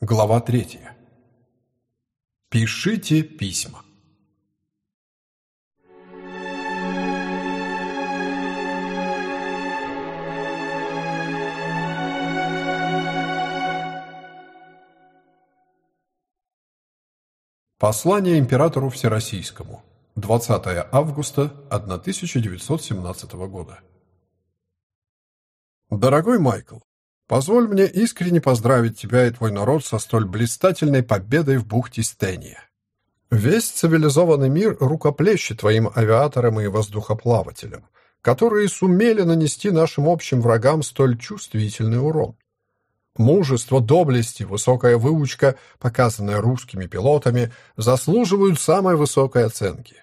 Глава третья. Пишите письма. Послание императору Всероссийскому. 20 августа 1917 года. Дорогой Майкл, позволь мне искренне поздравить тебя и твой народ со столь блистательной победой в бухте Стения. Весь цивилизованный мир рукоплещет твоим авиаторам и воздухоплавателям, которые сумели нанести нашим общим врагам столь чувствительный урон. Мужество, доблесть и высокая выучка, показанная русскими пилотами, заслуживают самой высокой оценки.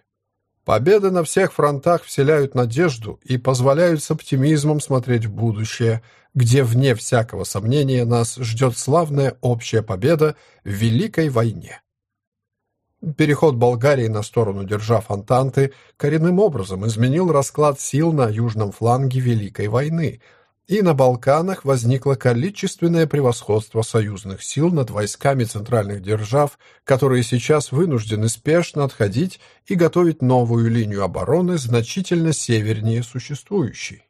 Победы на всех фронтах вселяют надежду и позволяют с оптимизмом смотреть в будущее, где, вне всякого сомнения, нас ждет славная общая победа в Великой войне. Переход Болгарии на сторону держав Антанты коренным образом изменил расклад сил на южном фланге Великой войны – и на Балканах возникло количественное превосходство союзных сил над войсками центральных держав, которые сейчас вынуждены спешно отходить и готовить новую линию обороны значительно севернее существующей.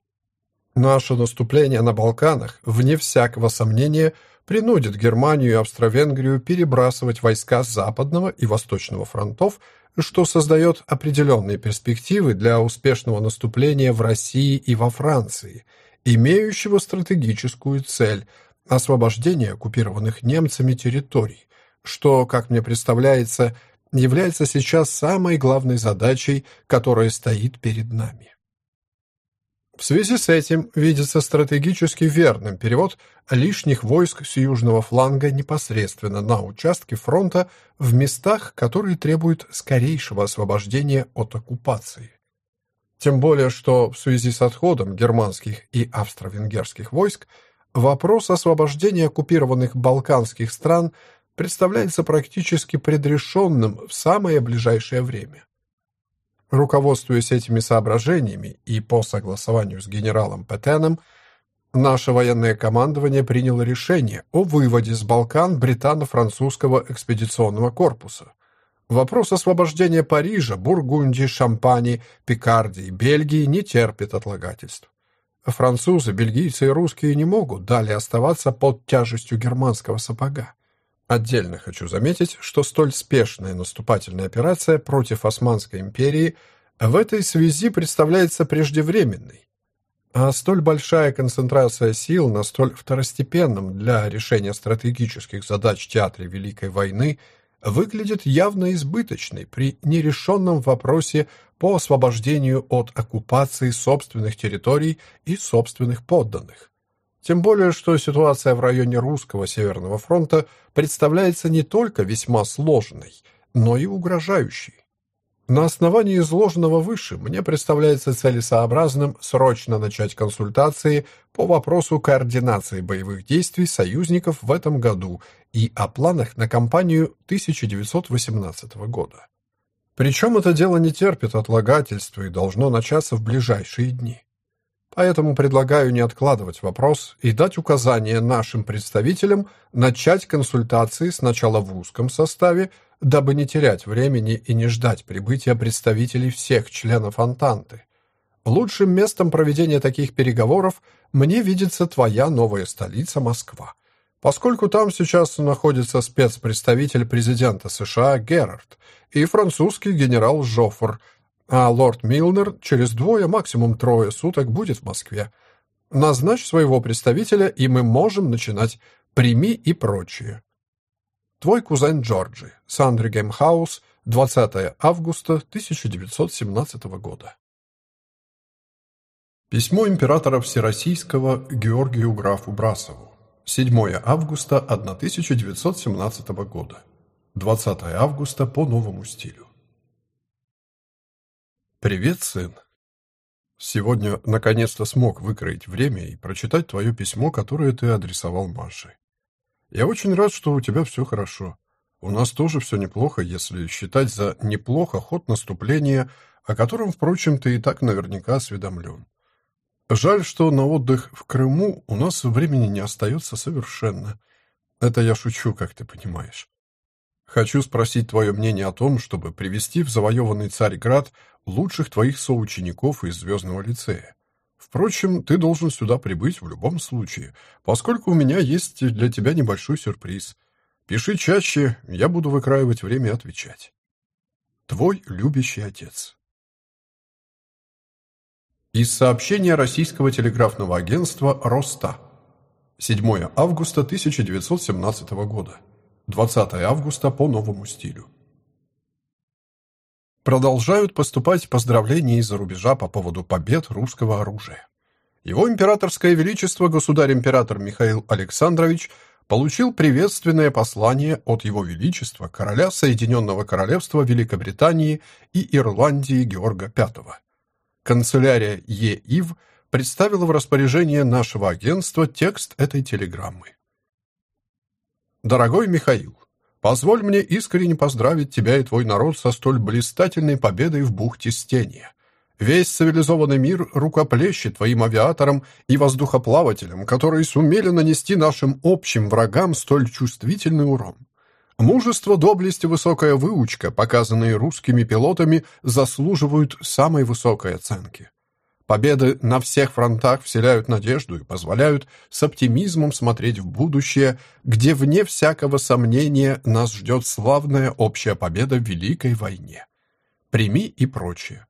Наше наступление на Балканах, вне всякого сомнения, принудит Германию и Австро-Венгрию перебрасывать войска с Западного и Восточного фронтов, что создает определенные перспективы для успешного наступления в России и во Франции – имеющего стратегическую цель – освобождение оккупированных немцами территорий, что, как мне представляется, является сейчас самой главной задачей, которая стоит перед нами. В связи с этим видится стратегически верным перевод лишних войск с южного фланга непосредственно на участке фронта в местах, которые требуют скорейшего освобождения от оккупации. Тем более, что в связи с отходом германских и австро-венгерских войск вопрос освобождения оккупированных балканских стран представляется практически предрешенным в самое ближайшее время. Руководствуясь этими соображениями и по согласованию с генералом Петеном, наше военное командование приняло решение о выводе с Балкан британо-французского экспедиционного корпуса – Вопрос освобождения Парижа, Бургундии, Шампани, Пикардии, Бельгии не терпит отлагательств. Французы, бельгийцы и русские не могут далее оставаться под тяжестью германского сапога. Отдельно хочу заметить, что столь спешная наступательная операция против Османской империи в этой связи представляется преждевременной, а столь большая концентрация сил на столь второстепенном для решения стратегических задач театре Великой войны – выглядит явно избыточной при нерешенном вопросе по освобождению от оккупации собственных территорий и собственных подданных. Тем более, что ситуация в районе русского Северного фронта представляется не только весьма сложной, но и угрожающей. На основании изложенного выше мне представляется целесообразным срочно начать консультации по вопросу координации боевых действий союзников в этом году и о планах на кампанию 1918 года. Причем это дело не терпит отлагательства и должно начаться в ближайшие дни. Поэтому предлагаю не откладывать вопрос и дать указание нашим представителям начать консультации сначала в узком составе, дабы не терять времени и не ждать прибытия представителей всех членов Антанты. Лучшим местом проведения таких переговоров мне видится твоя новая столица Москва, поскольку там сейчас находится спецпредставитель президента США Герард и французский генерал Жоффр – а лорд Милнер через двое, максимум трое суток будет в Москве. Назначь своего представителя, и мы можем начинать. Прими и прочее. Твой кузен Джорджи. Сандригэм Хаус, 20 августа 1917 года. Письмо императора Всероссийского Георгию графу Брасову. 7 августа 1917 года. 20 августа по новому стилю. «Привет, сын. Сегодня наконец-то смог выкроить время и прочитать твое письмо, которое ты адресовал Маше. Я очень рад, что у тебя все хорошо. У нас тоже все неплохо, если считать за неплохо ход наступления, о котором, впрочем, ты и так наверняка осведомлен. Жаль, что на отдых в Крыму у нас времени не остается совершенно. Это я шучу, как ты понимаешь. Хочу спросить твое мнение о том, чтобы привести в завоеванный Царьград лучших твоих соучеников из Звездного лицея. Впрочем, ты должен сюда прибыть в любом случае, поскольку у меня есть для тебя небольшой сюрприз. Пиши чаще, я буду выкраивать время отвечать. Твой любящий отец. Из сообщения российского телеграфного агентства «Роста». 7 августа 1917 года. 20 августа по новому стилю. Продолжают поступать поздравления из-за рубежа по поводу побед русского оружия. Его императорское величество государь-император Михаил Александрович получил приветственное послание от его величества короля Соединенного Королевства Великобритании и Ирландии Георга V. Канцелярия ЕИВ представила в распоряжение нашего агентства текст этой телеграммы. Дорогой Михаил, позволь мне искренне поздравить тебя и твой народ со столь блистательной победой в бухте Стения. Весь цивилизованный мир рукоплещет твоим авиаторам и воздухоплавателям, которые сумели нанести нашим общим врагам столь чувствительный урон. Мужество, доблесть и высокая выучка, показанные русскими пилотами, заслуживают самой высокой оценки. Победы на всех фронтах вселяют надежду и позволяют с оптимизмом смотреть в будущее, где, вне всякого сомнения, нас ждет славная общая победа в Великой войне. Прими и прочее.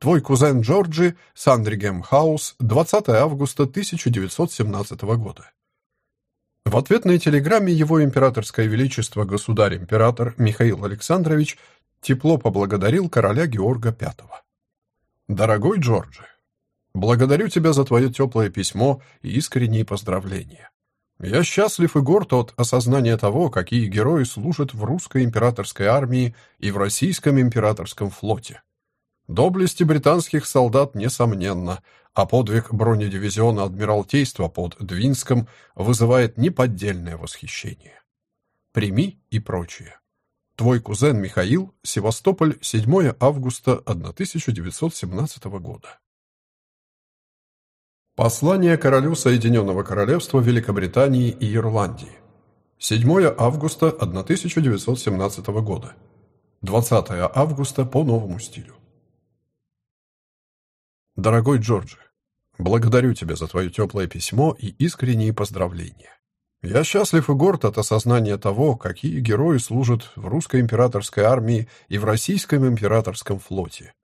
Твой кузен Джорджи, Сандригем Хаус, 20 августа 1917 года. В ответной телеграмме его императорское величество государь-император Михаил Александрович тепло поблагодарил короля Георга V. Дорогой Джорджи, Благодарю тебя за твое теплое письмо и искренние поздравления. Я счастлив и горд от осознания того, какие герои служат в русской императорской армии и в российском императорском флоте. Доблести британских солдат несомненно, а подвиг бронедивизиона Адмиралтейства под Двинском вызывает неподдельное восхищение. Прими и прочее. Твой кузен Михаил, Севастополь, 7 августа 1917 года. Послание королю Соединенного Королевства Великобритании и Ирландии. 7 августа 1917 года. 20 августа по новому стилю. Дорогой Джорджи, благодарю тебя за твое теплое письмо и искренние поздравления. Я счастлив и горд от осознания того, какие герои служат в русской императорской армии и в российском императорском флоте.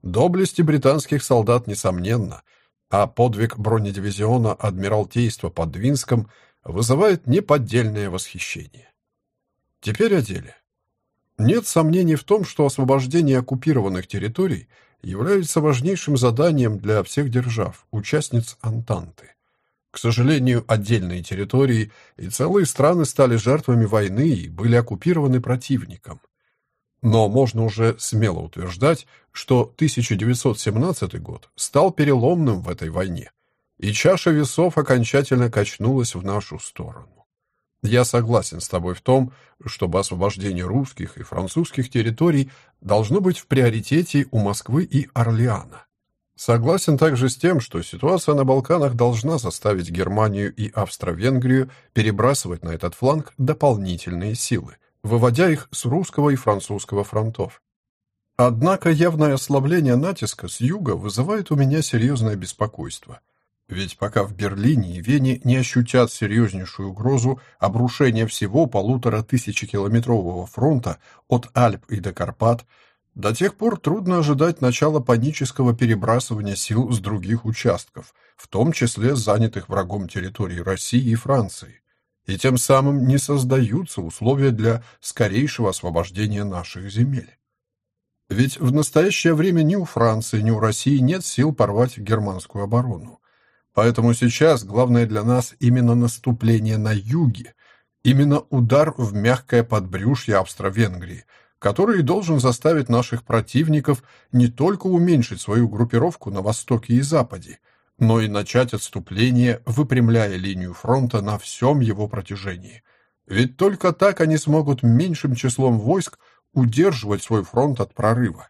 Доблести британских солдат, несомненно – а подвиг бронедивизиона Адмиралтейства под Двинском вызывает неподдельное восхищение. Теперь о деле. Нет сомнений в том, что освобождение оккупированных территорий является важнейшим заданием для всех держав, участниц Антанты. К сожалению, отдельные территории и целые страны стали жертвами войны и были оккупированы противником – но можно уже смело утверждать, что 1917 год стал переломным в этой войне, и чаша весов окончательно качнулась в нашу сторону. Я согласен с тобой в том, чтобы освобождение русских и французских территорий должно быть в приоритете у Москвы и Орлеана. Согласен также с тем, что ситуация на Балканах должна заставить Германию и Австро-Венгрию перебрасывать на этот фланг дополнительные силы, выводя их с русского и французского фронтов. Однако явное ослабление натиска с юга вызывает у меня серьезное беспокойство. Ведь пока в Берлине и Вене не ощутят серьезнейшую угрозу обрушения всего полутора тысячекилометрового фронта от Альп и до Карпат, до тех пор трудно ожидать начала панического перебрасывания сил с других участков, в том числе занятых врагом территорий России и Франции и тем самым не создаются условия для скорейшего освобождения наших земель. Ведь в настоящее время ни у Франции, ни у России нет сил порвать германскую оборону. Поэтому сейчас главное для нас именно наступление на юге, именно удар в мягкое подбрюшье Австро-Венгрии, который должен заставить наших противников не только уменьшить свою группировку на востоке и западе, но и начать отступление, выпрямляя линию фронта на всем его протяжении. Ведь только так они смогут меньшим числом войск удерживать свой фронт от прорыва.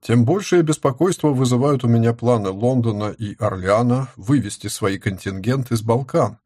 Тем большее беспокойство вызывают у меня планы Лондона и Орлеана вывести свои контингенты с Балкан.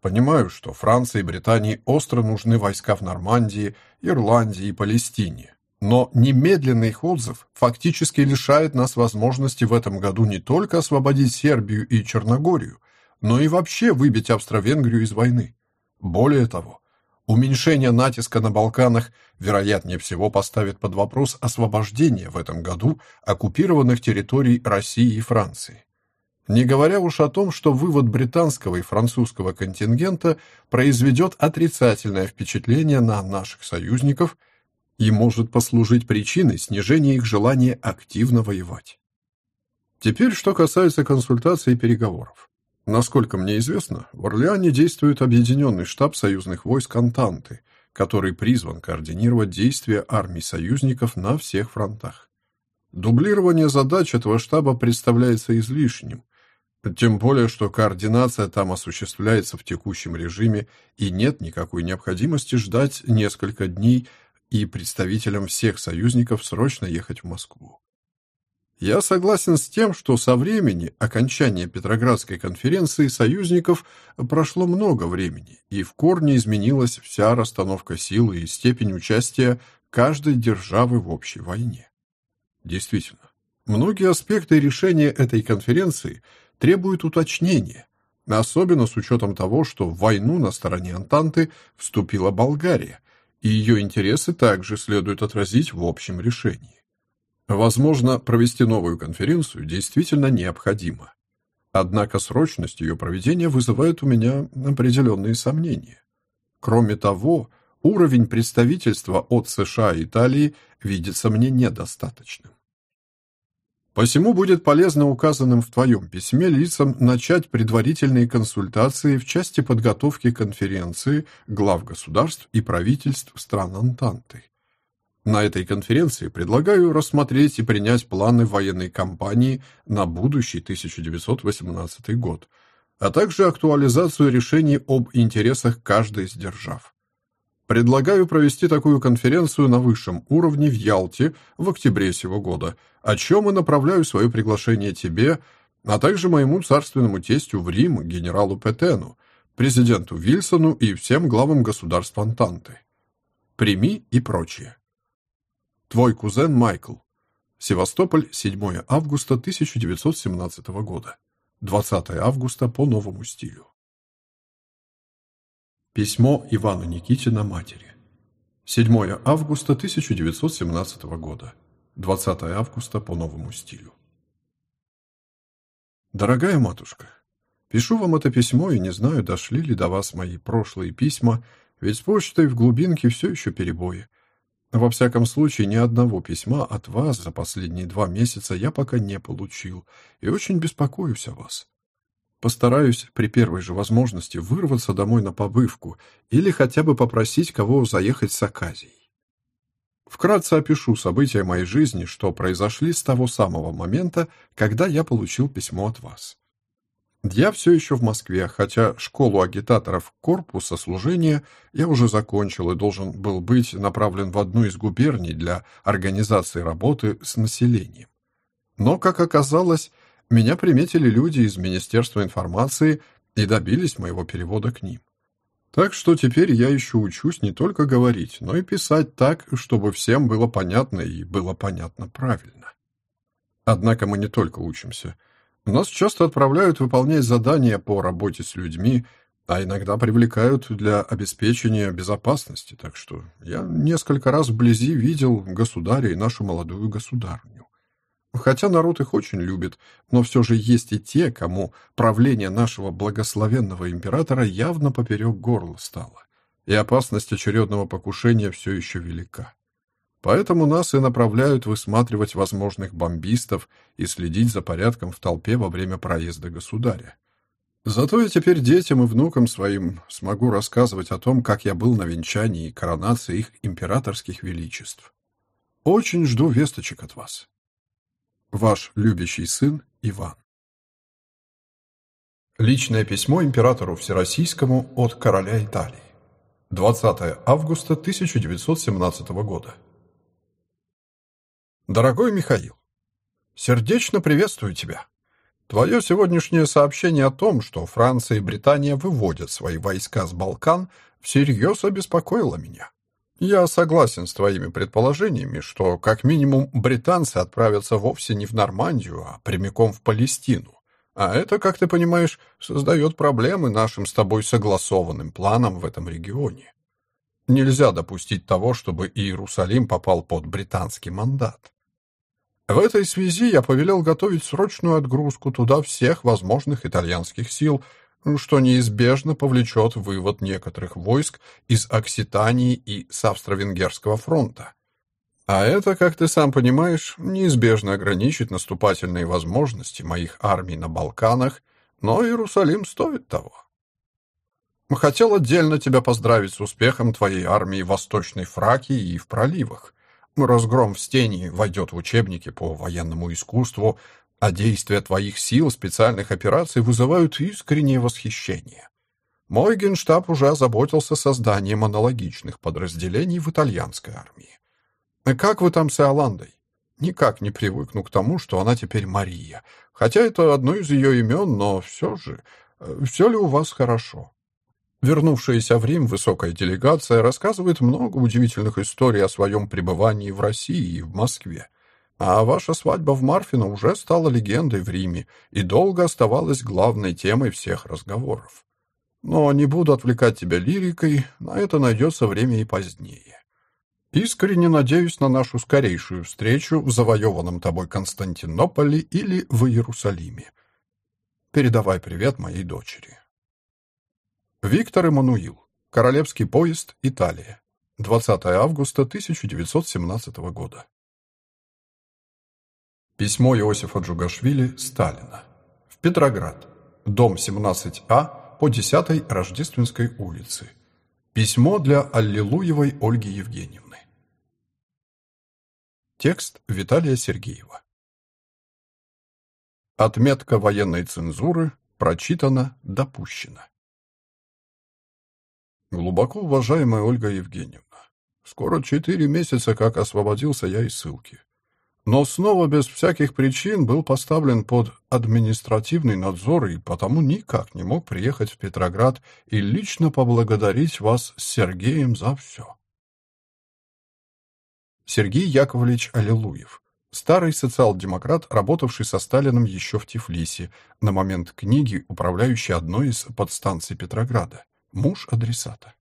Понимаю, что Франции и Британии остро нужны войска в Нормандии, Ирландии и Палестине. Но немедленный их отзыв фактически лишает нас возможности в этом году не только освободить Сербию и Черногорию, но и вообще выбить Австро-Венгрию из войны. Более того, уменьшение натиска на Балканах вероятнее всего поставит под вопрос освобождение в этом году оккупированных территорий России и Франции. Не говоря уж о том, что вывод британского и французского контингента произведет отрицательное впечатление на наших союзников и может послужить причиной снижения их желания активно воевать. Теперь, что касается консультаций и переговоров. Насколько мне известно, в Орлеане действует объединенный штаб союзных войск Антанты, который призван координировать действия армий союзников на всех фронтах. Дублирование задач этого штаба представляется излишним, тем более, что координация там осуществляется в текущем режиме, и нет никакой необходимости ждать несколько дней и представителям всех союзников срочно ехать в Москву. Я согласен с тем, что со времени окончания Петроградской конференции союзников прошло много времени, и в корне изменилась вся расстановка сил и степень участия каждой державы в общей войне. Действительно, многие аспекты решения этой конференции – требует уточнения, особенно с учетом того, что в войну на стороне Антанты вступила Болгария, и ее интересы также следует отразить в общем решении. Возможно, провести новую конференцию действительно необходимо. Однако срочность ее проведения вызывает у меня определенные сомнения. Кроме того, уровень представительства от США и Италии видится мне недостаточным. Посему будет полезно указанным в твоем письме лицам начать предварительные консультации в части подготовки конференции глав государств и правительств стран Антанты. На этой конференции предлагаю рассмотреть и принять планы военной кампании на будущий 1918 год, а также актуализацию решений об интересах каждой из держав. Предлагаю провести такую конференцию на высшем уровне в Ялте в октябре сего года, о чем и направляю свое приглашение тебе, а также моему царственному тестю в Рим, генералу Петену, президенту Вильсону и всем главам государств Антанты. Прими и прочее. Твой кузен Майкл. Севастополь, 7 августа 1917 года. 20 августа по новому стилю. Письмо Ивану Никитина матери. 7 августа 1917 года. 20 августа по новому стилю. Дорогая матушка, пишу вам это письмо и не знаю, дошли ли до вас мои прошлые письма, ведь с почтой в глубинке все еще перебои. Во всяком случае, ни одного письма от вас за последние два месяца я пока не получил и очень беспокоюсь о вас. Постараюсь при первой же возможности вырваться домой на побывку или хотя бы попросить кого заехать с оказией. Вкратце опишу события моей жизни, что произошли с того самого момента, когда я получил письмо от вас. Я все еще в Москве, хотя школу агитаторов корпуса служения я уже закончил и должен был быть направлен в одну из губерний для организации работы с населением. Но, как оказалось, меня приметили люди из Министерства информации и добились моего перевода к ним. Так что теперь я еще учусь не только говорить, но и писать так, чтобы всем было понятно и было понятно правильно. Однако мы не только учимся. Нас часто отправляют выполнять задания по работе с людьми, а иногда привлекают для обеспечения безопасности, так что я несколько раз вблизи видел государя и нашу молодую государню. Хотя народ их очень любит, но все же есть и те, кому правление нашего благословенного императора явно поперек горла стало, и опасность очередного покушения все еще велика. Поэтому нас и направляют высматривать возможных бомбистов и следить за порядком в толпе во время проезда государя. Зато я теперь детям и внукам своим смогу рассказывать о том, как я был на венчании и коронации их императорских величеств. Очень жду весточек от вас. Ваш любящий сын Иван. Личное письмо императору Всероссийскому от короля Италии. 20 августа 1917 года. Дорогой Михаил, сердечно приветствую тебя. Твое сегодняшнее сообщение о том, что Франция и Британия выводят свои войска с Балкан, всерьез обеспокоило меня. Я согласен с твоими предположениями, что, как минимум, британцы отправятся вовсе не в Нормандию, а прямиком в Палестину. А это, как ты понимаешь, создает проблемы нашим с тобой согласованным планам в этом регионе. Нельзя допустить того, чтобы Иерусалим попал под британский мандат. В этой связи я повелел готовить срочную отгрузку туда всех возможных итальянских сил, что неизбежно повлечет вывод некоторых войск из Окситании и с Австро-Венгерского фронта. А это, как ты сам понимаешь, неизбежно ограничит наступательные возможности моих армий на Балканах, но Иерусалим стоит того. Хотел отдельно тебя поздравить с успехом твоей армии в Восточной Фракии и в проливах. Разгром в Стении войдет в учебники по военному искусству, а действия твоих сил специальных операций вызывают искреннее восхищение. Мой генштаб уже озаботился созданием аналогичных подразделений в итальянской армии. Как вы там с Иоландой? Никак не привыкну к тому, что она теперь Мария. Хотя это одно из ее имен, но все же... Э, все ли у вас хорошо? Вернувшаяся в Рим высокая делегация рассказывает много удивительных историй о своем пребывании в России и в Москве. А ваша свадьба в Марфино уже стала легендой в Риме и долго оставалась главной темой всех разговоров. Но не буду отвлекать тебя лирикой, на это найдется время и позднее. Искренне надеюсь на нашу скорейшую встречу в завоеванном тобой Константинополе или в Иерусалиме. Передавай привет моей дочери. Виктор Эммануил. Королевский поезд. Италия. 20 августа 1917 года. Письмо Иосифа Джугашвили Сталина. В Петроград. Дом 17А по 10 Рождественской улице. Письмо для Аллилуевой Ольги Евгеньевны. Текст Виталия Сергеева. Отметка военной цензуры прочитана, допущена. Глубоко уважаемая Ольга Евгеньевна, скоро четыре месяца, как освободился я из ссылки. Но снова без всяких причин был поставлен под административный надзор и потому никак не мог приехать в Петроград и лично поблагодарить вас с Сергеем за все. Сергей Яковлевич Аллилуев. Старый социал-демократ, работавший со Сталиным еще в Тифлисе, на момент книги, управляющий одной из подстанций Петрограда. Муж адресата.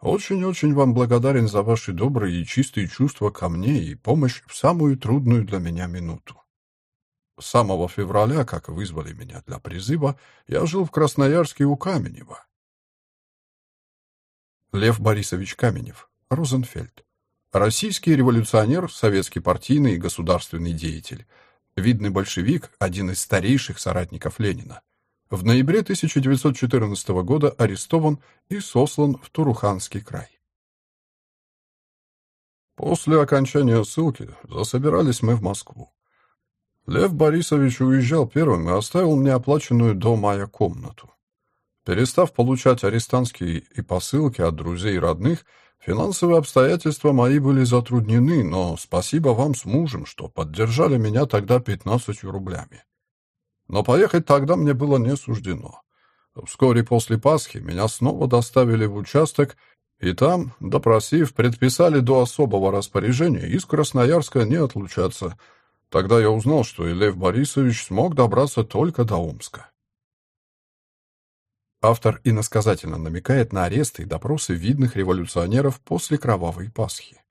Очень-очень вам благодарен за ваши добрые и чистые чувства ко мне и помощь в самую трудную для меня минуту. С самого февраля, как вызвали меня для призыва, я жил в Красноярске у Каменева. Лев Борисович Каменев, Розенфельд. Российский революционер, советский партийный и государственный деятель. Видный большевик, один из старейших соратников Ленина. В ноябре 1914 года арестован и сослан в Туруханский край. После окончания ссылки засобирались мы в Москву. Лев Борисович уезжал первым и оставил мне оплаченную до мая комнату. Перестав получать арестантские и посылки от друзей и родных, финансовые обстоятельства мои были затруднены, но спасибо вам с мужем, что поддержали меня тогда 15 рублями. Но поехать тогда мне было не суждено. Вскоре после Пасхи меня снова доставили в участок, и там, допросив, предписали до особого распоряжения из Красноярска не отлучаться. Тогда я узнал, что и Лев Борисович смог добраться только до Омска. Автор иносказательно намекает на аресты и допросы видных революционеров после Кровавой Пасхи.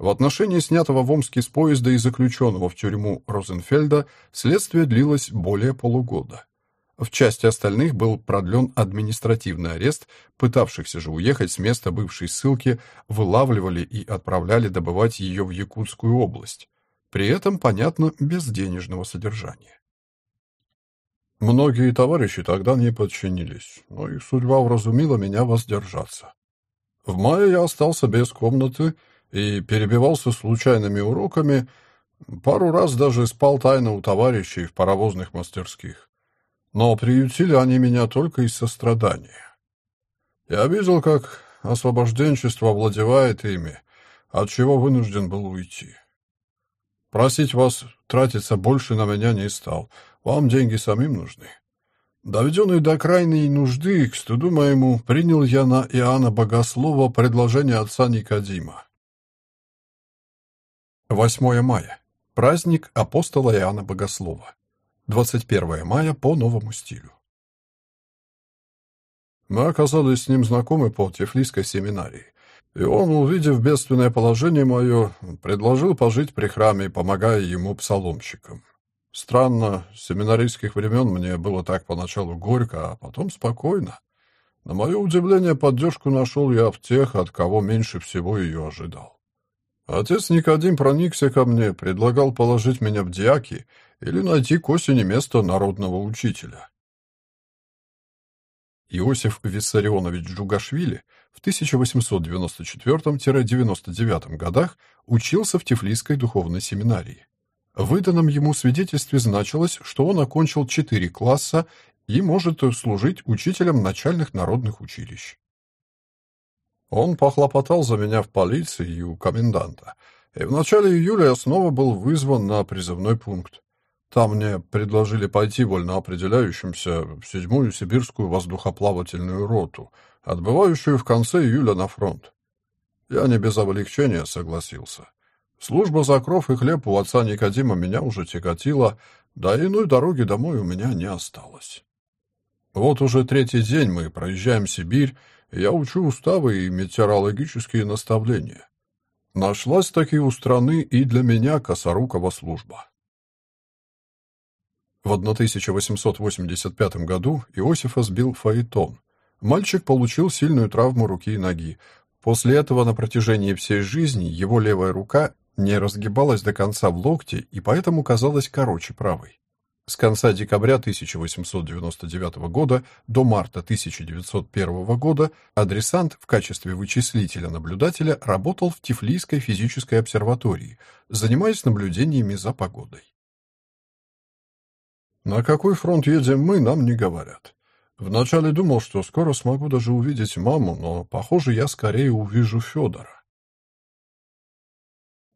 В отношении снятого в Омске с поезда и заключенного в тюрьму Розенфельда следствие длилось более полугода. В части остальных был продлен административный арест, пытавшихся же уехать с места бывшей ссылки вылавливали и отправляли добывать ее в Якутскую область. При этом, понятно, без денежного содержания. Многие товарищи тогда не подчинились, но их судьба вразумила меня воздержаться. В мае я остался без комнаты и перебивался случайными уроками, пару раз даже спал тайно у товарищей в паровозных мастерских. Но приютили они меня только из сострадания. Я видел, как освобожденчество овладевает ими, от чего вынужден был уйти. Просить вас тратиться больше на меня не стал. Вам деньги самим нужны. Доведенный до крайней нужды, к стыду моему, принял я на Иоанна Богослова предложение отца Никодима. 8 мая. Праздник апостола Иоанна Богослова. 21 мая по новому стилю. Мы оказались с ним знакомы по Тифлисской семинарии. И он, увидев бедственное положение мое, предложил пожить при храме, помогая ему псаломщикам. Странно, с семинаристских времен мне было так поначалу горько, а потом спокойно. На мое удивление, поддержку нашел я в тех, от кого меньше всего ее ожидал. Отец Никодим проникся ко мне, предлагал положить меня в диаки или найти к осени место народного учителя. Иосиф Виссарионович Джугашвили в 1894-99 годах учился в Тифлисской духовной семинарии. В выданном ему свидетельстве значилось, что он окончил четыре класса и может служить учителем начальных народных училищ. Он похлопотал за меня в полиции и у коменданта, и в начале июля я снова был вызван на призывной пункт. Там мне предложили пойти вольно определяющимся в седьмую сибирскую воздухоплавательную роту, отбывающую в конце июля на фронт. Я не без облегчения согласился. Служба за кров и хлеб у отца Никодима меня уже тяготила, да иной дороги домой у меня не осталось. Вот уже третий день мы проезжаем Сибирь, я учу уставы и метеорологические наставления. Нашлась таки у страны и для меня косорукова служба. В 1885 году Иосифа сбил фаэтон. Мальчик получил сильную травму руки и ноги. После этого на протяжении всей жизни его левая рука не разгибалась до конца в локте и поэтому казалась короче правой. С конца декабря 1899 года до марта 1901 года адресант в качестве вычислителя-наблюдателя работал в Тифлисской физической обсерватории, занимаясь наблюдениями за погодой. На какой фронт едем мы, нам не говорят. Вначале думал, что скоро смогу даже увидеть маму, но, похоже, я скорее увижу Федора.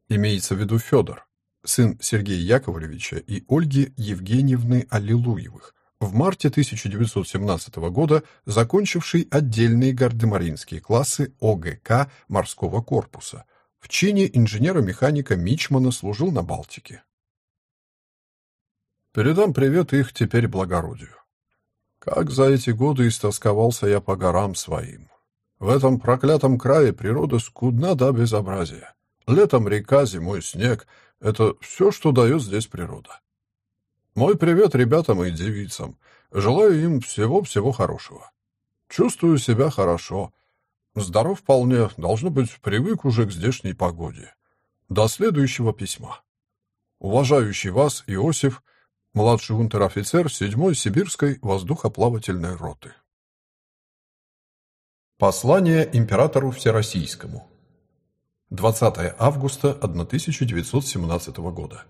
Имеется в виду Федор, сын Сергея Яковлевича и Ольги Евгеньевны Аллилуевых, в марте 1917 года закончивший отдельные гардемаринские классы ОГК морского корпуса. В чине инженера-механика Мичмана служил на Балтике. Передам привет их теперь благородию. Как за эти годы истосковался я по горам своим. В этом проклятом крае природа скудна до безобразия. Летом река, зимой снег — это все, что дает здесь природа. Мой привет ребятам и девицам. Желаю им всего-всего хорошего. Чувствую себя хорошо. Здоров вполне, должно быть, привык уже к здешней погоде. До следующего письма. Уважающий вас Иосиф, младший унтер-офицер 7-й Сибирской воздухоплавательной роты. Послание императору Всероссийскому. 20 августа 1917 года.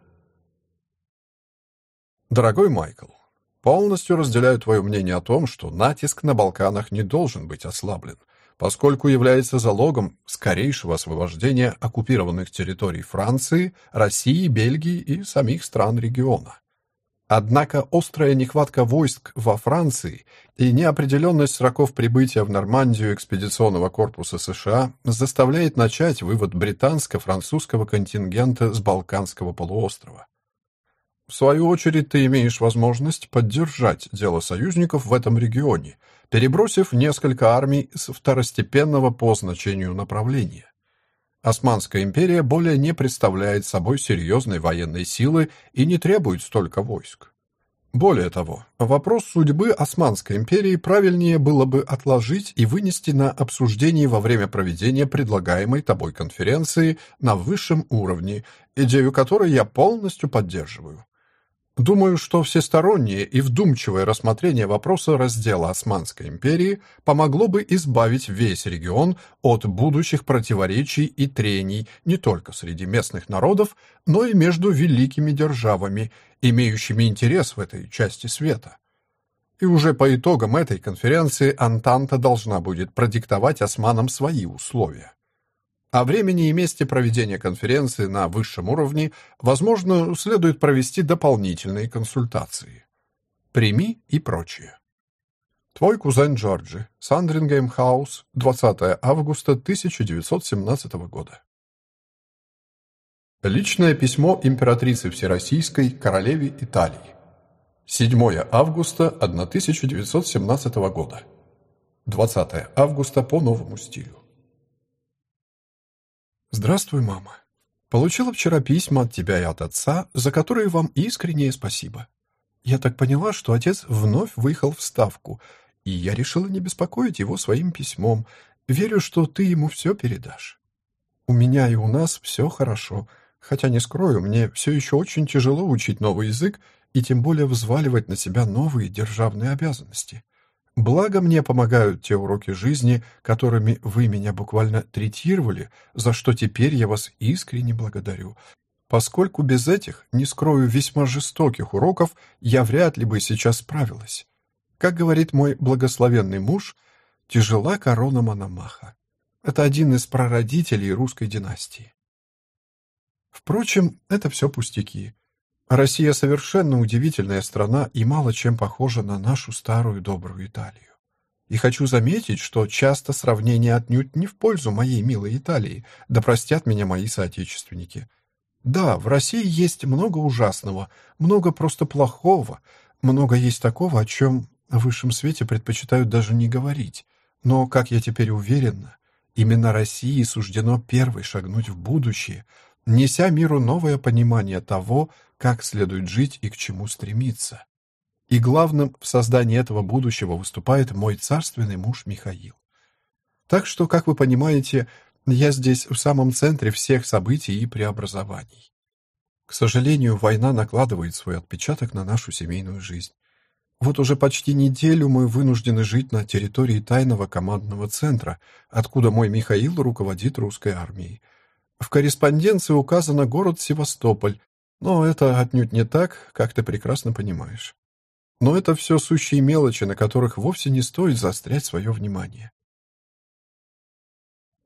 Дорогой Майкл, полностью разделяю твое мнение о том, что натиск на Балканах не должен быть ослаблен, поскольку является залогом скорейшего освобождения оккупированных территорий Франции, России, Бельгии и самих стран региона. Однако острая нехватка войск во Франции и неопределенность сроков прибытия в Нормандию экспедиционного корпуса США заставляет начать вывод британско-французского контингента с Балканского полуострова. В свою очередь ты имеешь возможность поддержать дело союзников в этом регионе, перебросив несколько армий с второстепенного по значению направления. Османская империя более не представляет собой серьезной военной силы и не требует столько войск. Более того, вопрос судьбы Османской империи правильнее было бы отложить и вынести на обсуждение во время проведения предлагаемой тобой конференции на высшем уровне, идею которой я полностью поддерживаю. Думаю, что всестороннее и вдумчивое рассмотрение вопроса раздела Османской империи помогло бы избавить весь регион от будущих противоречий и трений не только среди местных народов, но и между великими державами, имеющими интерес в этой части света. И уже по итогам этой конференции Антанта должна будет продиктовать османам свои условия. О времени и месте проведения конференции на высшем уровне, возможно, следует провести дополнительные консультации. Прими и прочее. Твой кузен Джорджи. Сандрингем Хаус, 20 августа 1917 года. Личное письмо императрицы Всероссийской королеве Италии. 7 августа 1917 года. 20 августа по новому стилю. Здравствуй, мама. Получила вчера письма от тебя и от отца, за которые вам искреннее спасибо. Я так поняла, что отец вновь выехал в Ставку, и я решила не беспокоить его своим письмом. Верю, что ты ему все передашь. У меня и у нас все хорошо, хотя, не скрою, мне все еще очень тяжело учить новый язык и тем более взваливать на себя новые державные обязанности. Благо мне помогают те уроки жизни, которыми вы меня буквально третировали, за что теперь я вас искренне благодарю. Поскольку без этих, не скрою, весьма жестоких уроков, я вряд ли бы сейчас справилась. Как говорит мой благословенный муж, тяжела корона Мономаха. Это один из прародителей русской династии. Впрочем, это все пустяки. Россия совершенно удивительная страна и мало чем похожа на нашу старую добрую Италию. И хочу заметить, что часто сравнение отнюдь не в пользу моей милой Италии, да простят меня мои соотечественники. Да, в России есть много ужасного, много просто плохого, много есть такого, о чем в высшем свете предпочитают даже не говорить. Но, как я теперь уверена, именно России суждено первой шагнуть в будущее, неся миру новое понимание того, как следует жить и к чему стремиться. И главным в создании этого будущего выступает мой царственный муж Михаил. Так что, как вы понимаете, я здесь в самом центре всех событий и преобразований. К сожалению, война накладывает свой отпечаток на нашу семейную жизнь. Вот уже почти неделю мы вынуждены жить на территории тайного командного центра, откуда мой Михаил руководит русской армией. В корреспонденции указано город Севастополь, но это отнюдь не так, как ты прекрасно понимаешь. Но это все сущие мелочи, на которых вовсе не стоит заострять свое внимание.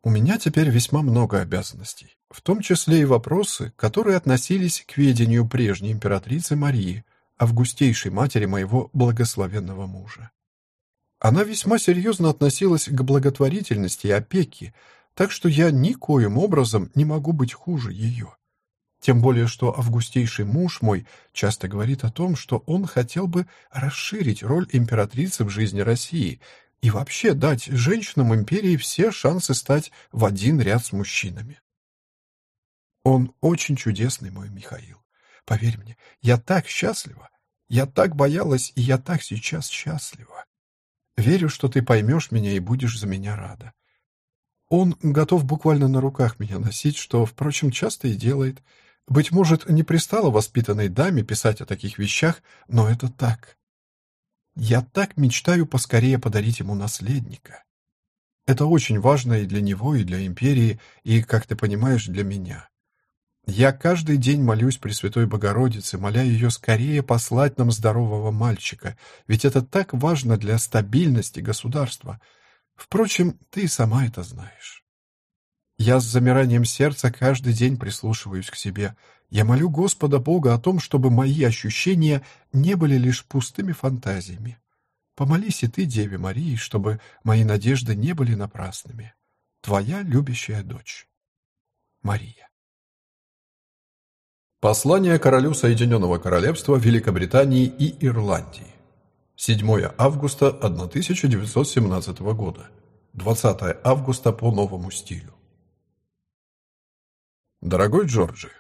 У меня теперь весьма много обязанностей, в том числе и вопросы, которые относились к ведению прежней императрицы Марии, августейшей матери моего благословенного мужа. Она весьма серьезно относилась к благотворительности и опеке, так что я никоим образом не могу быть хуже ее. Тем более, что августейший муж мой часто говорит о том, что он хотел бы расширить роль императрицы в жизни России и вообще дать женщинам империи все шансы стать в один ряд с мужчинами. Он очень чудесный мой Михаил. Поверь мне, я так счастлива. Я так боялась, и я так сейчас счастлива. Верю, что ты поймешь меня и будешь за меня рада. Он готов буквально на руках меня носить, что, впрочем, часто и делает — быть может, не пристало воспитанной даме писать о таких вещах, но это так. Я так мечтаю поскорее подарить ему наследника. Это очень важно и для него, и для империи, и, как ты понимаешь, для меня. Я каждый день молюсь Пресвятой Богородице, моля ее скорее послать нам здорового мальчика, ведь это так важно для стабильности государства. Впрочем, ты и сама это знаешь. Я с замиранием сердца каждый день прислушиваюсь к себе. Я молю Господа Бога о том, чтобы мои ощущения не были лишь пустыми фантазиями. Помолись и ты, Деве Марии, чтобы мои надежды не были напрасными. Твоя любящая дочь. Мария. Послание королю Соединенного Королевства Великобритании и Ирландии. 7 августа 1917 года. 20 августа по новому стилю. Дорогой Джорджи,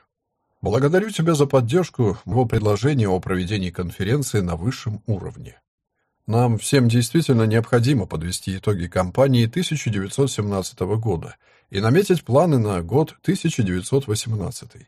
благодарю тебя за поддержку моего предложения о проведении конференции на высшем уровне. Нам всем действительно необходимо подвести итоги кампании 1917 года и наметить планы на год 1918.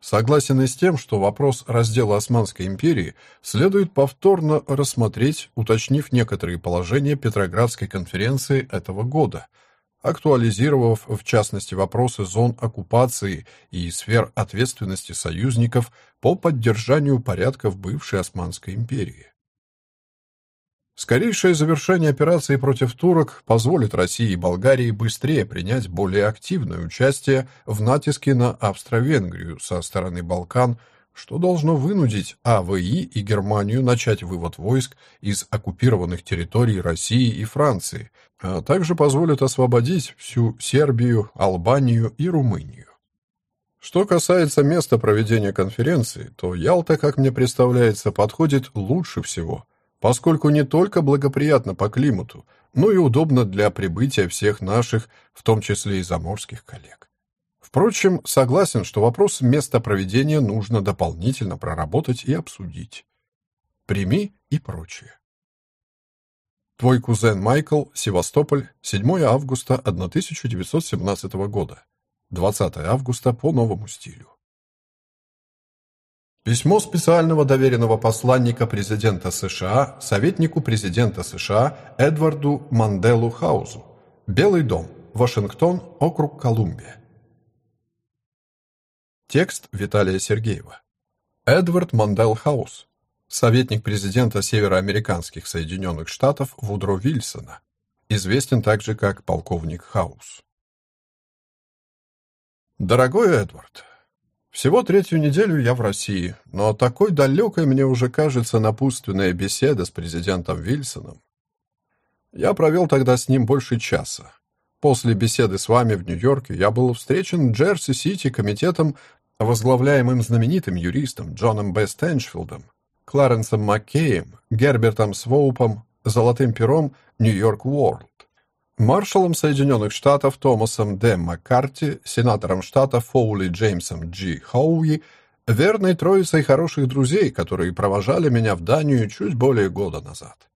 Согласен и с тем, что вопрос раздела Османской империи следует повторно рассмотреть, уточнив некоторые положения Петроградской конференции этого года – актуализировав в частности вопросы зон оккупации и сфер ответственности союзников по поддержанию порядка в бывшей Османской империи. Скорейшее завершение операции против турок позволит России и Болгарии быстрее принять более активное участие в натиске на Австро-Венгрию со стороны Балкан, что должно вынудить АВИ и Германию начать вывод войск из оккупированных территорий России и Франции, а также позволит освободить всю Сербию, Албанию и Румынию. Что касается места проведения конференции, то Ялта, как мне представляется, подходит лучше всего – поскольку не только благоприятно по климату, но и удобно для прибытия всех наших, в том числе и заморских коллег. Впрочем, согласен, что вопрос места проведения нужно дополнительно проработать и обсудить. Прими и прочее. Твой кузен Майкл, Севастополь, 7 августа 1917 года. 20 августа по новому стилю. Письмо специального доверенного посланника президента США советнику президента США Эдварду Манделу Хаузу. Белый дом. Вашингтон, округ Колумбия. Текст Виталия Сергеева. Эдвард Мандел Хаус. Советник президента североамериканских Соединенных Штатов Вудро Вильсона. Известен также как полковник Хаус. Дорогой Эдвард, всего третью неделю я в России, но такой далекой мне уже кажется напутственная беседа с президентом Вильсоном. Я провел тогда с ним больше часа. После беседы с вами в Нью-Йорке я был встречен Джерси-Сити комитетом, возглавляемым знаменитым юристом Джоном Б. Кларенсом Маккеем, Гербертом Своупом, Золотым пером Нью-Йорк Уорлд маршалом Соединенных Штатов Томасом Д. Маккарти, сенатором штата Фоули Джеймсом Джи Хоуи, верной троицей хороших друзей, которые провожали меня в Данию чуть более года назад.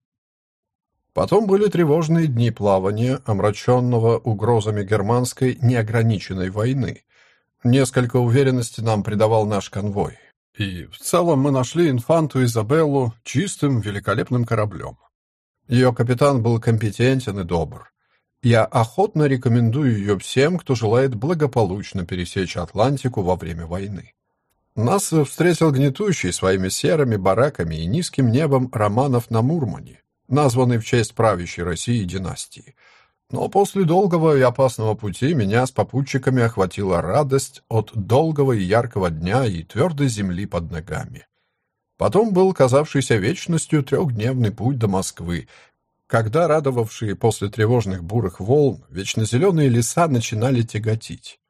Потом были тревожные дни плавания, омраченного угрозами германской неограниченной войны. Несколько уверенности нам придавал наш конвой. И в целом мы нашли инфанту Изабеллу чистым, великолепным кораблем. Ее капитан был компетентен и добр. Я охотно рекомендую ее всем, кто желает благополучно пересечь Атлантику во время войны. Нас встретил гнетущий своими серыми бараками и низким небом Романов на Мурмане, названный в честь правящей России династии. Но после долгого и опасного пути меня с попутчиками охватила радость от долгого и яркого дня и твердой земли под ногами. Потом был казавшийся вечностью трехдневный путь до Москвы, когда радовавшие после тревожных бурых волн вечно зеленые леса начинали тяготить.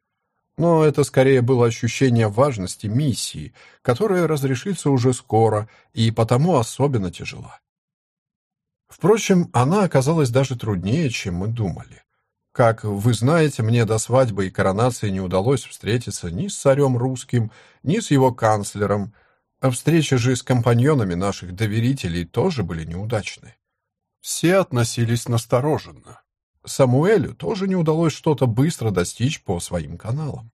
Но это скорее было ощущение важности миссии, которая разрешится уже скоро и потому особенно тяжела. Впрочем, она оказалась даже труднее, чем мы думали. Как вы знаете, мне до свадьбы и коронации не удалось встретиться ни с царем русским, ни с его канцлером, встречи же с компаньонами наших доверителей тоже были неудачны. Все относились настороженно. Самуэлю тоже не удалось что-то быстро достичь по своим каналам.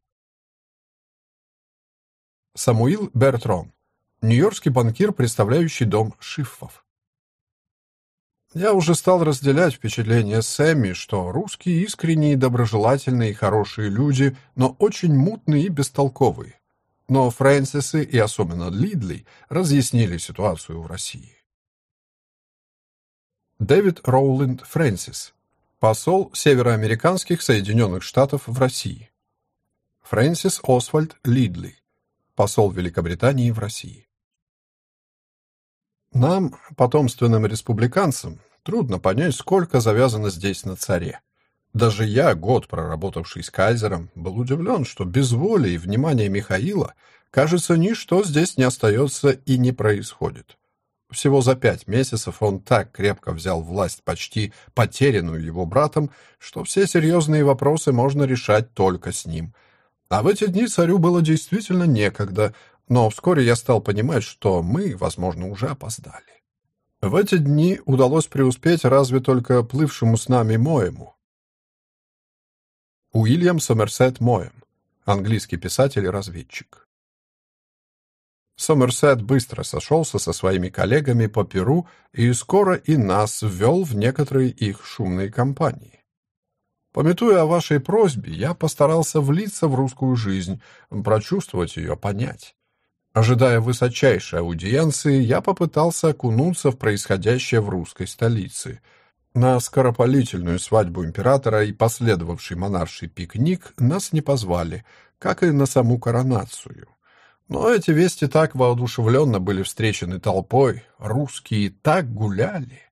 Самуил Бертрон, нью-йоркский банкир, представляющий дом Шиффов. Я уже стал разделять впечатление Сэмми, что русские искренние, доброжелательные и хорошие люди, но очень мутные и бестолковые. Но Фрэнсисы и особенно Лидли разъяснили ситуацию в России. Дэвид Роулинд Фрэнсис, посол североамериканских Соединенных Штатов в России. Фрэнсис Освальд Лидли, посол Великобритании в России. Нам, потомственным республиканцам, трудно понять, сколько завязано здесь на царе. Даже я, год проработавший с кайзером, был удивлен, что без воли и внимания Михаила, кажется, ничто здесь не остается и не происходит. Всего за пять месяцев он так крепко взял власть, почти потерянную его братом, что все серьезные вопросы можно решать только с ним. А в эти дни царю было действительно некогда, но вскоре я стал понимать, что мы, возможно, уже опоздали. В эти дни удалось преуспеть разве только плывшему с нами Моему. Уильям Сомерсет Моэм, английский писатель и разведчик. Сомерсет быстро сошелся со своими коллегами по Перу и скоро и нас ввел в некоторые их шумные компании. Пометуя о вашей просьбе, я постарался влиться в русскую жизнь, прочувствовать ее, понять. Ожидая высочайшей аудиенции, я попытался окунуться в происходящее в русской столице. На скоропалительную свадьбу императора и последовавший монарший пикник нас не позвали, как и на саму коронацию. Но эти вести так воодушевленно были встречены толпой, русские так гуляли.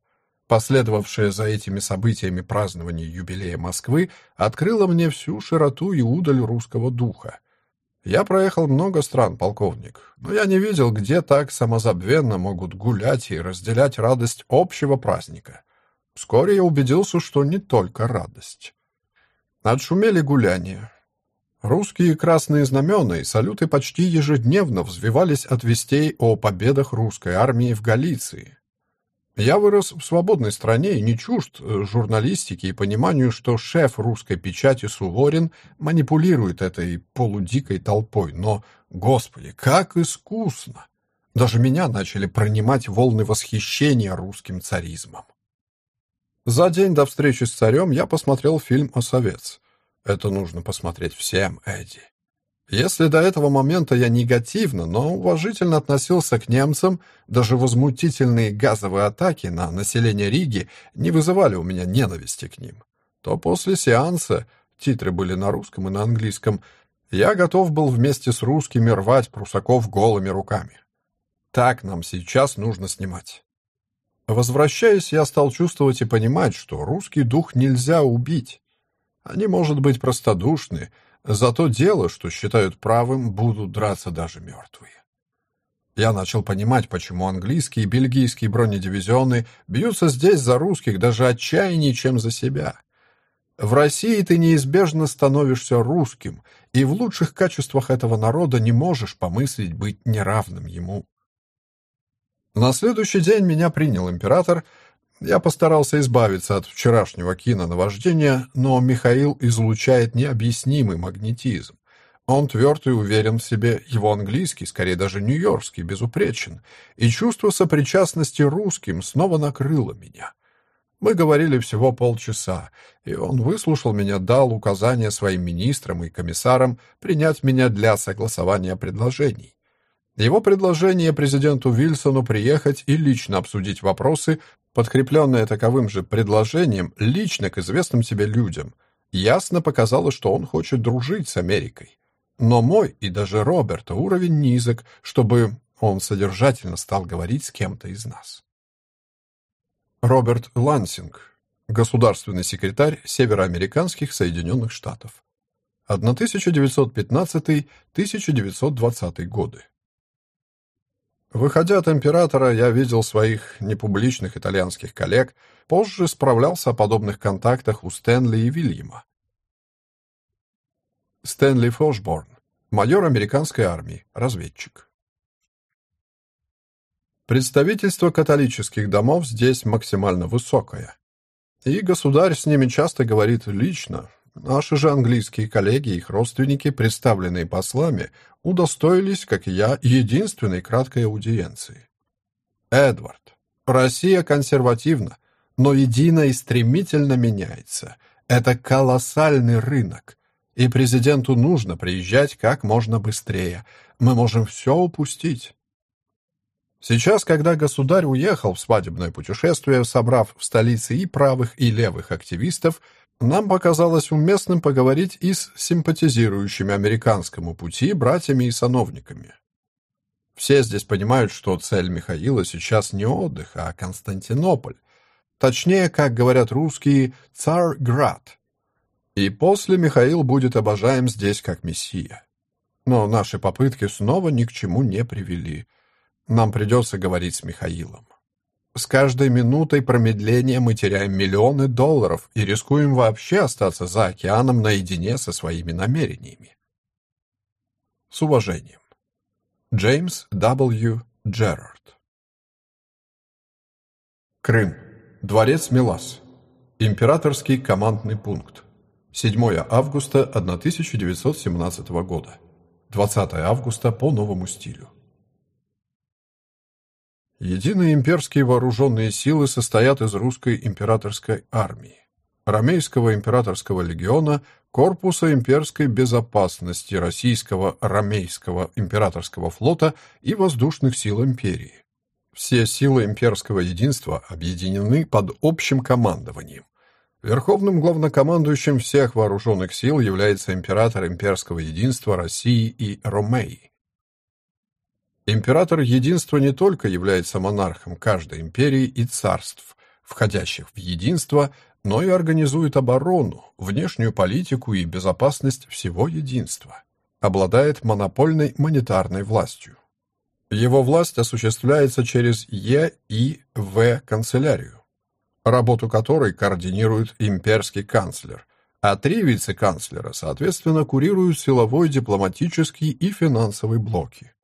Последовавшее за этими событиями празднование юбилея Москвы открыло мне всю широту и удаль русского духа. Я проехал много стран, полковник, но я не видел, где так самозабвенно могут гулять и разделять радость общего праздника. Вскоре я убедился, что не только радость. Отшумели гуляния. Русские красные знамена и салюты почти ежедневно взвивались от вестей о победах русской армии в Галиции. Я вырос в свободной стране и не чужд э, журналистики и пониманию, что шеф русской печати Суворин манипулирует этой полудикой толпой. Но, господи, как искусно! Даже меня начали принимать волны восхищения русским царизмом. За день до встречи с царем я посмотрел фильм «Осовец». Это нужно посмотреть всем, Эдди. Если до этого момента я негативно, но уважительно относился к немцам, даже возмутительные газовые атаки на население Риги не вызывали у меня ненависти к ним, то после сеанса, титры были на русском и на английском, я готов был вместе с русскими рвать прусаков голыми руками. Так нам сейчас нужно снимать. Возвращаясь, я стал чувствовать и понимать, что русский дух нельзя убить. Они, может быть, простодушны, за то дело, что считают правым, будут драться даже мертвые. Я начал понимать, почему английские и бельгийские бронедивизионы бьются здесь за русских даже отчаяннее, чем за себя. В России ты неизбежно становишься русским, и в лучших качествах этого народа не можешь помыслить быть неравным ему. На следующий день меня принял император — я постарался избавиться от вчерашнего кинонавождения, но Михаил излучает необъяснимый магнетизм. Он тверд и уверен в себе, его английский, скорее даже нью-йоркский, безупречен, и чувство сопричастности русским снова накрыло меня. Мы говорили всего полчаса, и он выслушал меня, дал указания своим министрам и комиссарам принять меня для согласования предложений. Его предложение президенту Вильсону приехать и лично обсудить вопросы, подкрепленное таковым же предложением лично к известным себе людям, ясно показало, что он хочет дружить с Америкой. Но мой и даже Роберта уровень низок, чтобы он содержательно стал говорить с кем-то из нас. Роберт Лансинг, государственный секретарь Североамериканских Соединенных Штатов. 1915-1920 годы. Выходя от императора, я видел своих непубличных итальянских коллег, позже справлялся о подобных контактах у Стэнли и Вильяма. Стэнли Фошборн, майор американской армии, разведчик. Представительство католических домов здесь максимально высокое. И государь с ними часто говорит лично, Наши же английские коллеги и их родственники, представленные послами, удостоились, как и я, единственной краткой аудиенции. Эдвард, Россия консервативна, но едино и стремительно меняется. Это колоссальный рынок, и президенту нужно приезжать как можно быстрее. Мы можем все упустить. Сейчас, когда государь уехал в свадебное путешествие, собрав в столице и правых, и левых активистов, нам показалось уместным поговорить и с симпатизирующими американскому пути братьями и сановниками. Все здесь понимают, что цель Михаила сейчас не отдых, а Константинополь. Точнее, как говорят русские, Царград. И после Михаил будет обожаем здесь как мессия. Но наши попытки снова ни к чему не привели. Нам придется говорить с Михаилом. С каждой минутой промедления мы теряем миллионы долларов и рискуем вообще остаться за океаном наедине со своими намерениями. С уважением. Джеймс W. Джерард Крым. Дворец Милас. Императорский командный пункт. 7 августа 1917 года. 20 августа по новому стилю. Единые имперские вооруженные силы состоят из русской императорской армии, ромейского императорского легиона, Корпуса имперской безопасности Российского Ромейского императорского флота и воздушных сил империи. Все силы имперского единства объединены под общим командованием. Верховным главнокомандующим всех вооруженных сил является император имперского единства России и Ромеи. Император единства не только является монархом каждой империи и царств, входящих в единство, но и организует оборону, внешнюю политику и безопасность всего единства. Обладает монопольной монетарной властью. Его власть осуществляется через Е и В канцелярию, работу которой координирует имперский канцлер, а три вице-канцлера, соответственно, курируют силовой, дипломатический и финансовый блоки.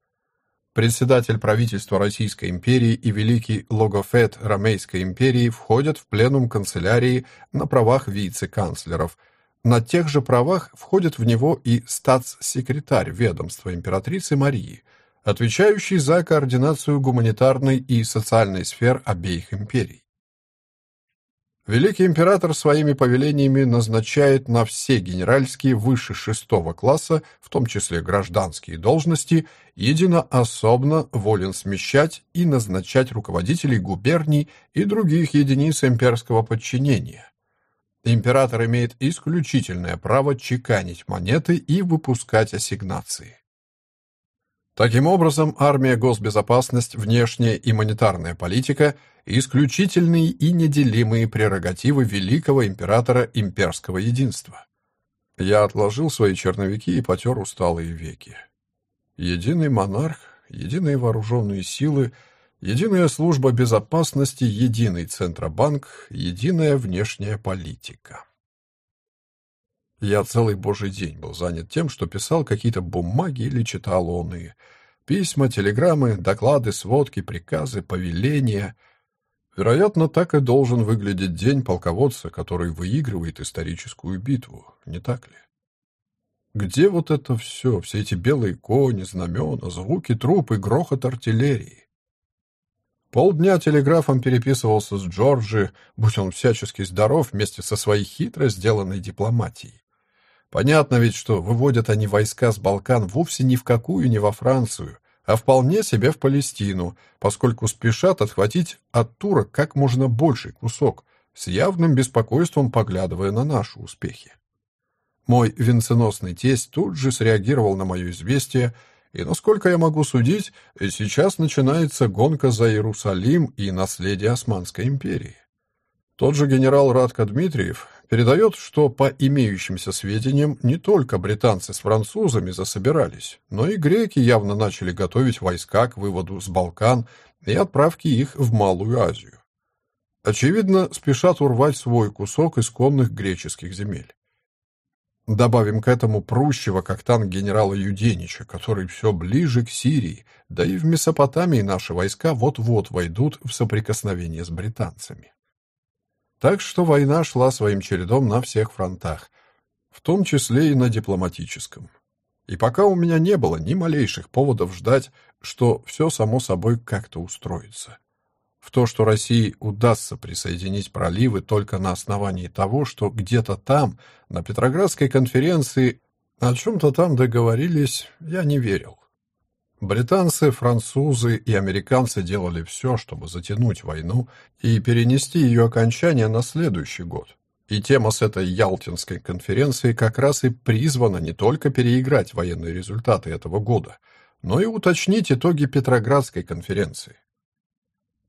Председатель правительства Российской империи и великий логофет Ромейской империи входят в пленум канцелярии на правах вице-канцлеров. На тех же правах входит в него и статс-секретарь ведомства императрицы Марии, отвечающий за координацию гуманитарной и социальной сфер обеих империй. Великий император своими повелениями назначает на все генеральские выше шестого класса, в том числе гражданские должности, единоособно волен смещать и назначать руководителей губерний и других единиц имперского подчинения. Император имеет исключительное право чеканить монеты и выпускать ассигнации. Таким образом, армия, госбезопасность, внешняя и монетарная политика – исключительные и неделимые прерогативы великого императора имперского единства. Я отложил свои черновики и потер усталые веки. Единый монарх, единые вооруженные силы, единая служба безопасности, единый Центробанк, единая внешняя политика. Я целый божий день был занят тем, что писал какие-то бумаги или читал оные. Письма, телеграммы, доклады, сводки, приказы, повеления. Вероятно, так и должен выглядеть день полководца, который выигрывает историческую битву, не так ли? Где вот это все, все эти белые кони, знамена, звуки труп и грохот артиллерии? Полдня телеграфом переписывался с Джорджи, будь он всячески здоров, вместе со своей хитро сделанной дипломатией. Понятно ведь, что выводят они войска с Балкан вовсе ни в какую не во Францию, а вполне себе в Палестину, поскольку спешат отхватить от турок как можно больший кусок, с явным беспокойством поглядывая на наши успехи. Мой венценосный тесть тут же среагировал на мое известие, и, насколько я могу судить, сейчас начинается гонка за Иерусалим и наследие Османской империи. Тот же генерал Радко Дмитриев передает, что по имеющимся сведениям не только британцы с французами засобирались, но и греки явно начали готовить войска к выводу с Балкан и отправке их в Малую Азию. Очевидно, спешат урвать свой кусок исконных греческих земель. Добавим к этому прущего, как танк генерала Юденича, который все ближе к Сирии, да и в Месопотамии наши войска вот-вот войдут в соприкосновение с британцами. Так что война шла своим чередом на всех фронтах, в том числе и на дипломатическом. И пока у меня не было ни малейших поводов ждать, что все само собой как-то устроится. В то, что России удастся присоединить проливы только на основании того, что где-то там, на Петроградской конференции, о чем-то там договорились, я не верил. Британцы, французы и американцы делали все, чтобы затянуть войну и перенести ее окончание на следующий год. И тема с этой Ялтинской конференции как раз и призвана не только переиграть военные результаты этого года, но и уточнить итоги Петроградской конференции.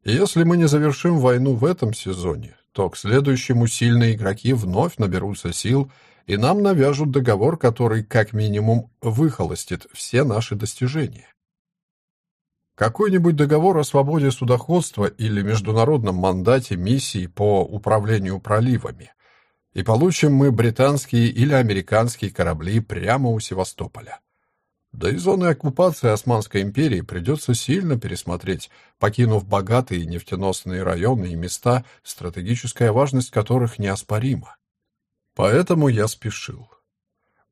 Если мы не завершим войну в этом сезоне, то к следующему сильные игроки вновь наберутся сил и нам навяжут договор, который как минимум выхолостит все наши достижения. Какой-нибудь договор о свободе судоходства или международном мандате миссии по управлению проливами. И получим мы британские или американские корабли прямо у Севастополя. Да и зоны оккупации Османской империи придется сильно пересмотреть, покинув богатые нефтеносные районы и места, стратегическая важность которых неоспорима. Поэтому я спешил.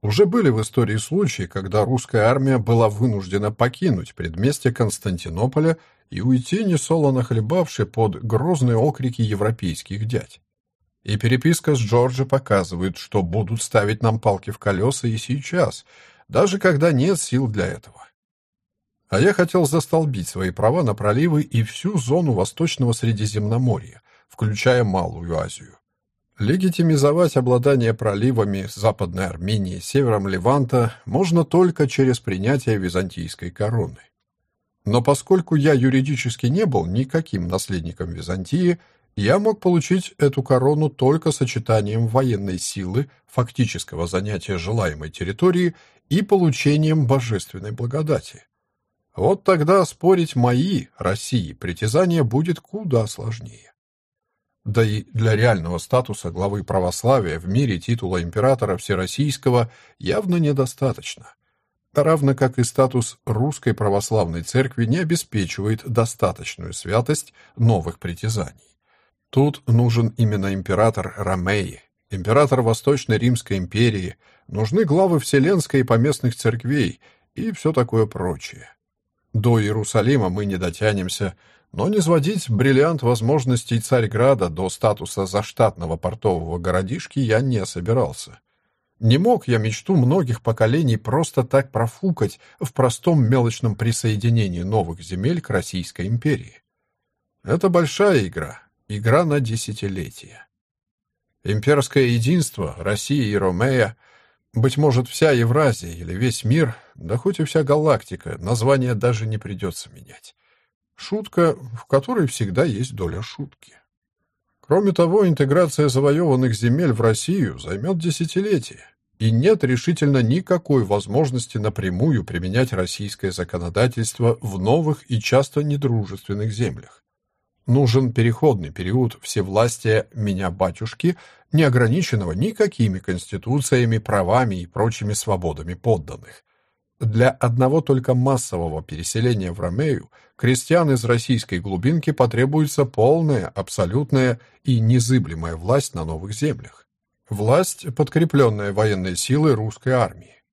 Уже были в истории случаи, когда русская армия была вынуждена покинуть предместье Константинополя и уйти несолоно хлебавши под грозные окрики европейских дядь. И переписка с Джорджи показывает, что будут ставить нам палки в колеса и сейчас, даже когда нет сил для этого. А я хотел застолбить свои права на проливы и всю зону Восточного Средиземноморья, включая Малую Азию. Легитимизовать обладание проливами Западной Армении севером Леванта можно только через принятие византийской короны. Но поскольку я юридически не был никаким наследником Византии, я мог получить эту корону только сочетанием военной силы, фактического занятия желаемой территории и получением божественной благодати. Вот тогда спорить мои, России, притязания будет куда сложнее. Да и для реального статуса главы православия в мире титула императора Всероссийского явно недостаточно. Равно как и статус Русской Православной Церкви не обеспечивает достаточную святость новых притязаний. Тут нужен именно император Ромеи, император Восточной Римской империи, нужны главы Вселенской и поместных церквей и все такое прочее. До Иерусалима мы не дотянемся, но не сводить бриллиант возможностей Царьграда до статуса заштатного портового городишки я не собирался. Не мог я мечту многих поколений просто так профукать в простом мелочном присоединении новых земель к Российской империи. Это большая игра, игра на десятилетия. Имперское единство, Россия и Ромея, быть может, вся Евразия или весь мир, да хоть и вся галактика, название даже не придется менять. Шутка, в которой всегда есть доля шутки. Кроме того, интеграция завоеванных земель в Россию займет десятилетия, и нет решительно никакой возможности напрямую применять российское законодательство в новых и часто недружественных землях. Нужен переходный период всевластия меня-батюшки, не ограниченного никакими конституциями, правами и прочими свободами подданных, для одного только массового переселения в Ромею крестьян из российской глубинки потребуется полная, абсолютная и незыблемая власть на новых землях. Власть, подкрепленная военной силой русской армии.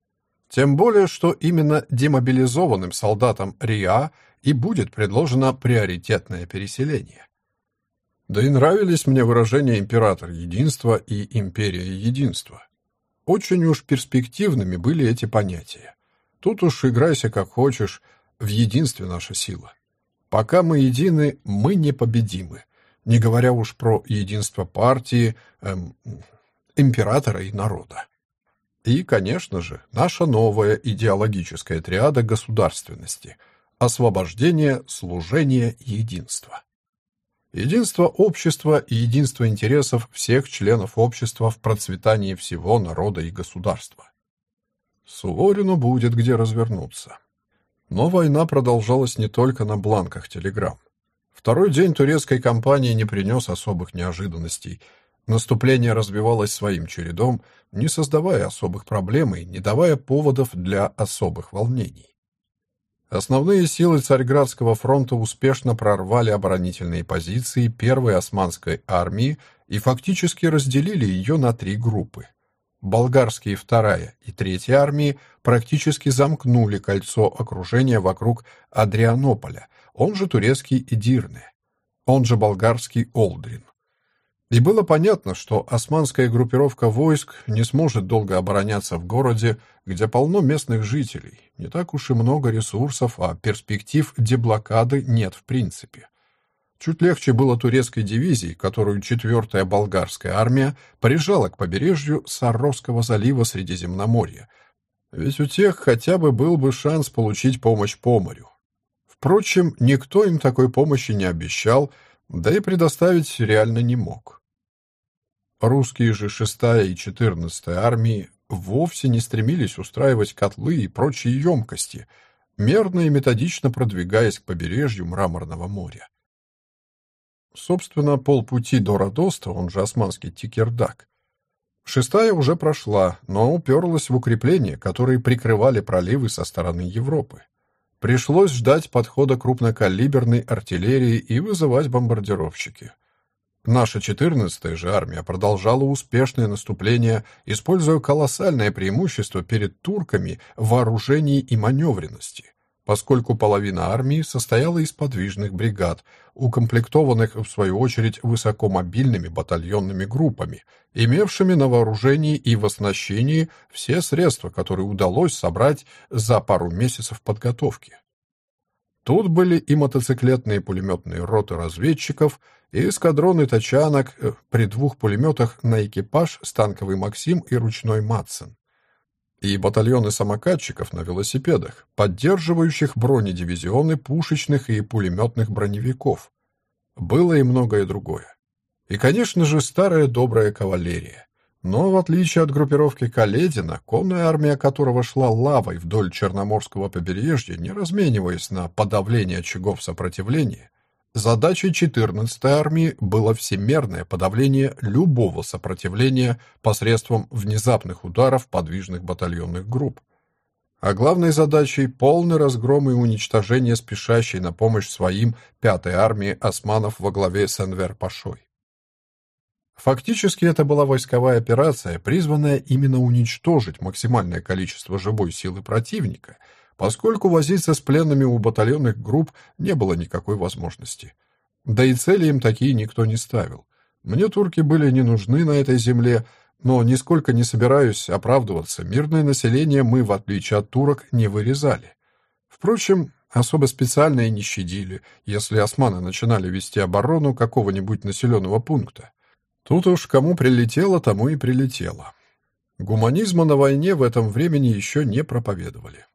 Тем более, что именно демобилизованным солдатам РИА и будет предложено приоритетное переселение. Да и нравились мне выражения «император единства» и «империя единства». Очень уж перспективными были эти понятия. Тут уж играйся как хочешь, в единстве наша сила. Пока мы едины, мы непобедимы, не говоря уж про единство партии, эм, императора и народа. И, конечно же, наша новая идеологическая триада государственности – освобождение, служение, единство. Единство общества и единство интересов всех членов общества в процветании всего народа и государства. Суворину будет где развернуться. Но война продолжалась не только на бланках телеграмм. Второй день турецкой кампании не принес особых неожиданностей. Наступление развивалось своим чередом, не создавая особых проблем и не давая поводов для особых волнений. Основные силы Царьградского фронта успешно прорвали оборонительные позиции первой османской армии и фактически разделили ее на три группы болгарские вторая и третья армии практически замкнули кольцо окружения вокруг Адрианополя, он же турецкий Эдирне, он же болгарский Олдрин. И было понятно, что османская группировка войск не сможет долго обороняться в городе, где полно местных жителей, не так уж и много ресурсов, а перспектив деблокады нет в принципе. Чуть легче было турецкой дивизии, которую 4-я болгарская армия прижала к побережью Сарровского залива Средиземноморья. Ведь у тех хотя бы был бы шанс получить помощь по морю. Впрочем, никто им такой помощи не обещал, да и предоставить реально не мог. Русские же 6-я и 14-я армии вовсе не стремились устраивать котлы и прочие емкости, мерно и методично продвигаясь к побережью Мраморного моря. Собственно, полпути до Родоста, он же османский Тикердак. Шестая уже прошла, но уперлась в укрепления, которые прикрывали проливы со стороны Европы. Пришлось ждать подхода крупнокалиберной артиллерии и вызывать бомбардировщики. Наша 14-я же армия продолжала успешное наступление, используя колоссальное преимущество перед турками в вооружении и маневренности – поскольку половина армии состояла из подвижных бригад, укомплектованных, в свою очередь, высокомобильными батальонными группами, имевшими на вооружении и в оснащении все средства, которые удалось собрать за пару месяцев подготовки. Тут были и мотоциклетные пулеметные роты разведчиков, и эскадроны тачанок э, при двух пулеметах на экипаж с танковый «Максим» и ручной «Матсон», и батальоны самокатчиков на велосипедах, поддерживающих бронедивизионы пушечных и пулеметных броневиков. Было и многое другое. И, конечно же, старая добрая кавалерия. Но, в отличие от группировки Каледина, конная армия которого шла лавой вдоль Черноморского побережья, не размениваясь на подавление очагов сопротивления, задачей 14-й армии было всемерное подавление любого сопротивления посредством внезапных ударов подвижных батальонных групп. А главной задачей — полный разгром и уничтожение спешащей на помощь своим 5-й армии османов во главе с Энвер-Пашой. Фактически это была войсковая операция, призванная именно уничтожить максимальное количество живой силы противника, поскольку возиться с пленными у батальонных групп не было никакой возможности. Да и цели им такие никто не ставил. Мне турки были не нужны на этой земле, но нисколько не собираюсь оправдываться. Мирное население мы, в отличие от турок, не вырезали. Впрочем, особо специально и не щадили, если османы начинали вести оборону какого-нибудь населенного пункта. Тут уж кому прилетело, тому и прилетело. Гуманизма на войне в этом времени еще не проповедовали.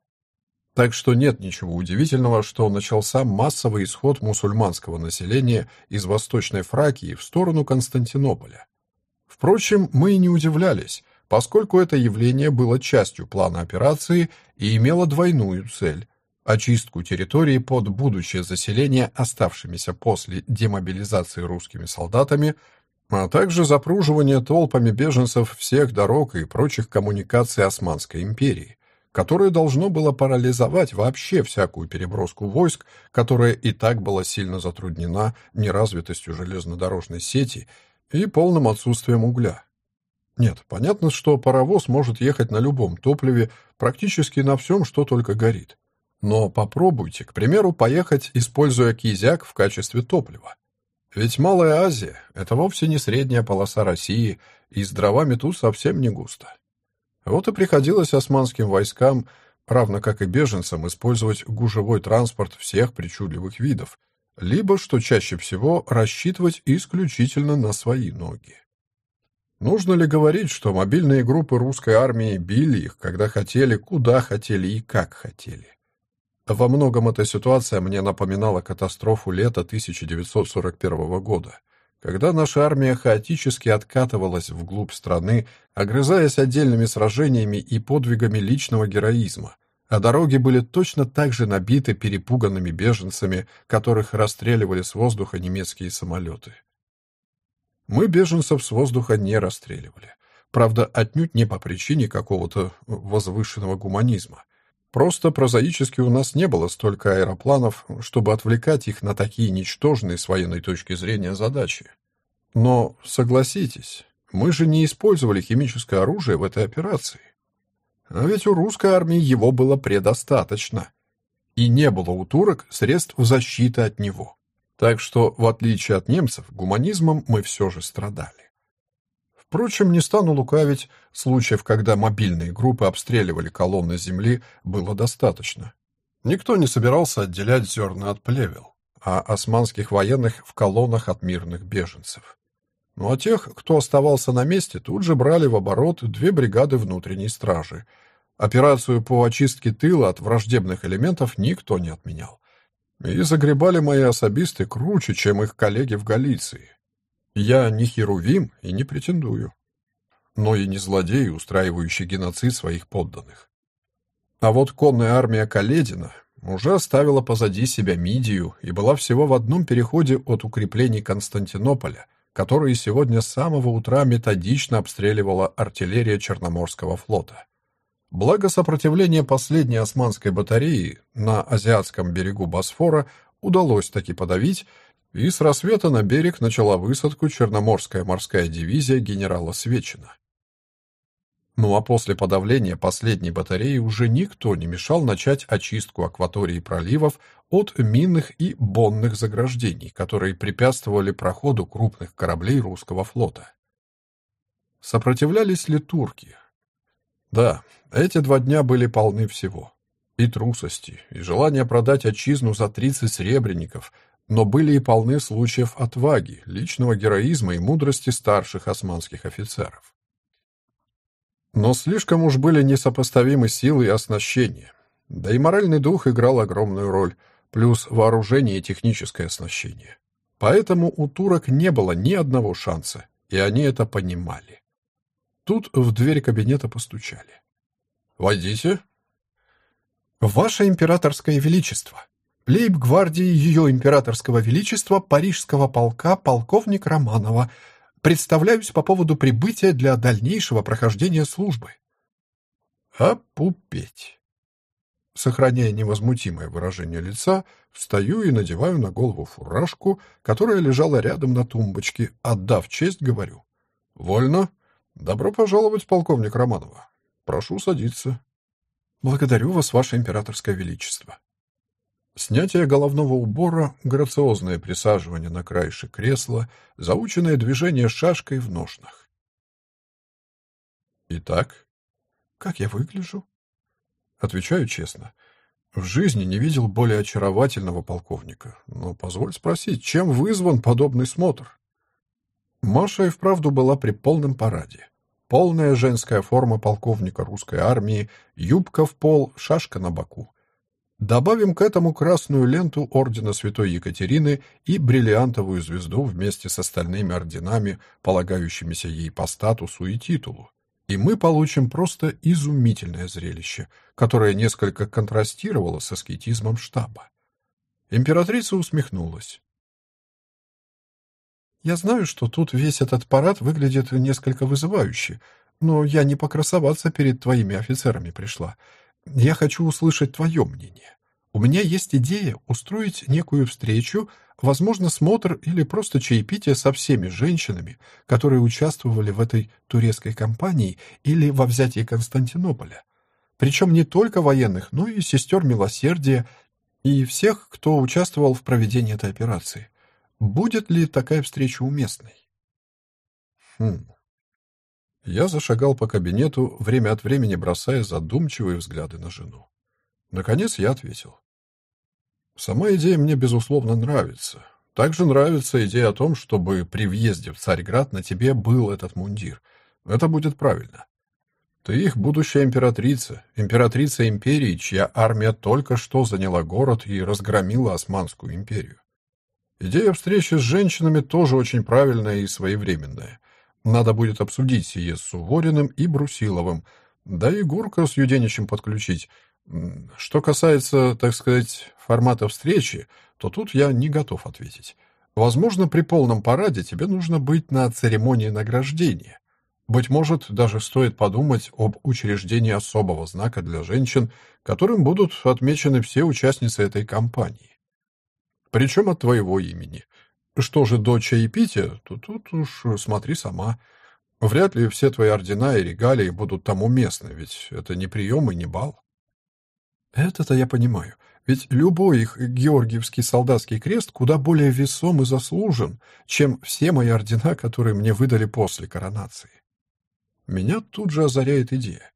Так что нет ничего удивительного, что начался массовый исход мусульманского населения из Восточной Фракии в сторону Константинополя. Впрочем, мы и не удивлялись, поскольку это явление было частью плана операции и имело двойную цель – очистку территории под будущее заселение оставшимися после демобилизации русскими солдатами – а также запруживание толпами беженцев всех дорог и прочих коммуникаций Османской империи, которое должно было парализовать вообще всякую переброску войск, которая и так была сильно затруднена неразвитостью железнодорожной сети и полным отсутствием угля. Нет, понятно, что паровоз может ехать на любом топливе, практически на всем, что только горит. Но попробуйте, к примеру, поехать, используя кизяк в качестве топлива. Ведь Малая Азия — это вовсе не средняя полоса России, и с дровами тут совсем не густо. Вот и приходилось османским войскам, равно как и беженцам, использовать гужевой транспорт всех причудливых видов, либо, что чаще всего, рассчитывать исключительно на свои ноги. Нужно ли говорить, что мобильные группы русской армии били их, когда хотели, куда хотели и как хотели? Во многом эта ситуация мне напоминала катастрофу лета 1941 года, когда наша армия хаотически откатывалась вглубь страны, огрызаясь отдельными сражениями и подвигами личного героизма, а дороги были точно так же набиты перепуганными беженцами, которых расстреливали с воздуха немецкие самолеты. Мы беженцев с воздуха не расстреливали. Правда, отнюдь не по причине какого-то возвышенного гуманизма. Просто прозаически у нас не было столько аэропланов, чтобы отвлекать их на такие ничтожные с военной точки зрения задачи. Но, согласитесь, мы же не использовали химическое оружие в этой операции. А ведь у русской армии его было предостаточно. И не было у турок средств защиты от него. Так что, в отличие от немцев, гуманизмом мы все же страдали. Впрочем, не стану лукавить, случаев, когда мобильные группы обстреливали колонны земли, было достаточно. Никто не собирался отделять зерна от плевел, а османских военных в колоннах от мирных беженцев. Ну а тех, кто оставался на месте, тут же брали в оборот две бригады внутренней стражи. Операцию по очистке тыла от враждебных элементов никто не отменял. И загребали мои особисты круче, чем их коллеги в Галиции. Я не Херувим и не претендую, но и не злодей, устраивающий геноцид своих подданных. А вот конная армия Каледина уже оставила позади себя Мидию и была всего в одном переходе от укреплений Константинополя, которые сегодня с самого утра методично обстреливала артиллерия Черноморского флота. Благо сопротивление последней османской батареи на азиатском берегу Босфора удалось таки подавить, и с рассвета на берег начала высадку Черноморская морская дивизия генерала Свечина. Ну а после подавления последней батареи уже никто не мешал начать очистку акватории проливов от минных и бонных заграждений, которые препятствовали проходу крупных кораблей русского флота. Сопротивлялись ли турки? Да, эти два дня были полны всего. И трусости, и желания продать отчизну за 30 сребреников, но были и полны случаев отваги, личного героизма и мудрости старших османских офицеров. Но слишком уж были несопоставимы силы и оснащение. Да и моральный дух играл огромную роль, плюс вооружение и техническое оснащение. Поэтому у турок не было ни одного шанса, и они это понимали. Тут в дверь кабинета постучали. «Войдите». «Ваше императорское величество!» Лейб-гвардии Ее Императорского Величества Парижского полка полковник Романова — Представляюсь по поводу прибытия для дальнейшего прохождения службы. Опупеть. Сохраняя невозмутимое выражение лица, встаю и надеваю на голову фуражку, которая лежала рядом на тумбочке, отдав честь, говорю. «Вольно. Добро пожаловать, полковник Романова. Прошу садиться». «Благодарю вас, ваше императорское величество». Снятие головного убора, грациозное присаживание на краешек кресла, заученное движение шашкой в ножнах. Итак, как я выгляжу? Отвечаю честно. В жизни не видел более очаровательного полковника. Но позволь спросить, чем вызван подобный смотр? Маша и вправду была при полном параде. Полная женская форма полковника русской армии, юбка в пол, шашка на боку. Добавим к этому красную ленту ордена Святой Екатерины и бриллиантовую звезду вместе с остальными орденами, полагающимися ей по статусу и титулу. И мы получим просто изумительное зрелище, которое несколько контрастировало с аскетизмом штаба. Императрица усмехнулась. «Я знаю, что тут весь этот парад выглядит несколько вызывающе, но я не покрасоваться перед твоими офицерами пришла. Я хочу услышать твое мнение. У меня есть идея устроить некую встречу, возможно, смотр или просто чаепитие со всеми женщинами, которые участвовали в этой турецкой кампании или во взятии Константинополя. Причем не только военных, но и сестер милосердия и всех, кто участвовал в проведении этой операции. Будет ли такая встреча уместной? Хм, я зашагал по кабинету, время от времени бросая задумчивые взгляды на жену. Наконец я ответил. Сама идея мне, безусловно, нравится. Также нравится идея о том, чтобы при въезде в Царьград на тебе был этот мундир. Это будет правильно. Ты их будущая императрица, императрица империи, чья армия только что заняла город и разгромила Османскую империю. Идея встречи с женщинами тоже очень правильная и своевременная. Надо будет обсудить сие с Сувориным и Брусиловым, да и Гурка с Юденичем подключить. Что касается, так сказать, формата встречи, то тут я не готов ответить. Возможно, при полном параде тебе нужно быть на церемонии награждения. Быть может, даже стоит подумать об учреждении особого знака для женщин, которым будут отмечены все участницы этой кампании. Причем от твоего имени. Что же до чаепития, то тут уж смотри сама. Вряд ли все твои ордена и регалии будут там уместны, ведь это не прием и не бал. Это-то я понимаю, ведь любой их георгиевский солдатский крест куда более весом и заслужен, чем все мои ордена, которые мне выдали после коронации. Меня тут же озаряет идея.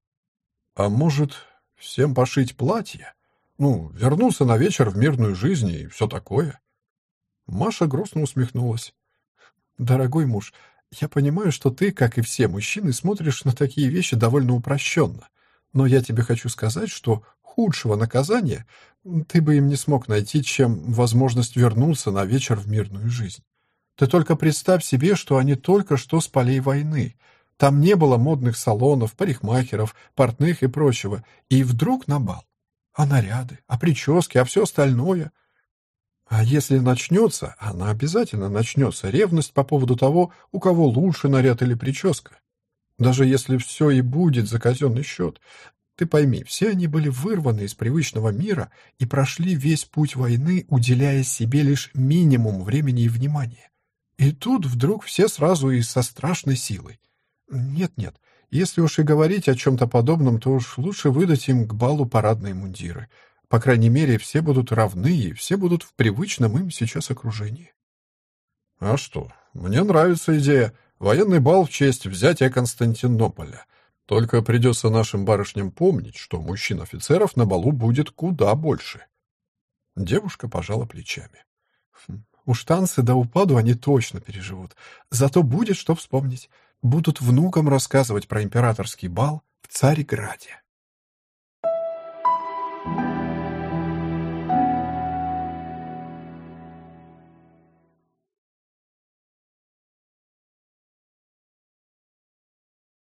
А может, всем пошить платье? Ну, вернуться на вечер в мирную жизнь и все такое? Маша грустно усмехнулась. «Дорогой муж, я понимаю, что ты, как и все мужчины, смотришь на такие вещи довольно упрощенно. Но я тебе хочу сказать, что худшего наказания ты бы им не смог найти, чем возможность вернуться на вечер в мирную жизнь. Ты только представь себе, что они только что с полей войны. Там не было модных салонов, парикмахеров, портных и прочего. И вдруг на бал. А наряды, а прически, а все остальное — а если начнется, она обязательно начнется, ревность по поводу того, у кого лучше наряд или прическа. Даже если все и будет за казенный счет. Ты пойми, все они были вырваны из привычного мира и прошли весь путь войны, уделяя себе лишь минимум времени и внимания. И тут вдруг все сразу и со страшной силой. Нет-нет, если уж и говорить о чем-то подобном, то уж лучше выдать им к балу парадные мундиры. По крайней мере, все будут равны, и все будут в привычном им сейчас окружении. А что? Мне нравится идея. Военный бал в честь взятия Константинополя. Только придется нашим барышням помнить, что мужчин-офицеров на балу будет куда больше. Девушка пожала плечами. Хм, уж танцы до упаду они точно переживут. Зато будет что вспомнить. Будут внукам рассказывать про императорский бал в Цареграде.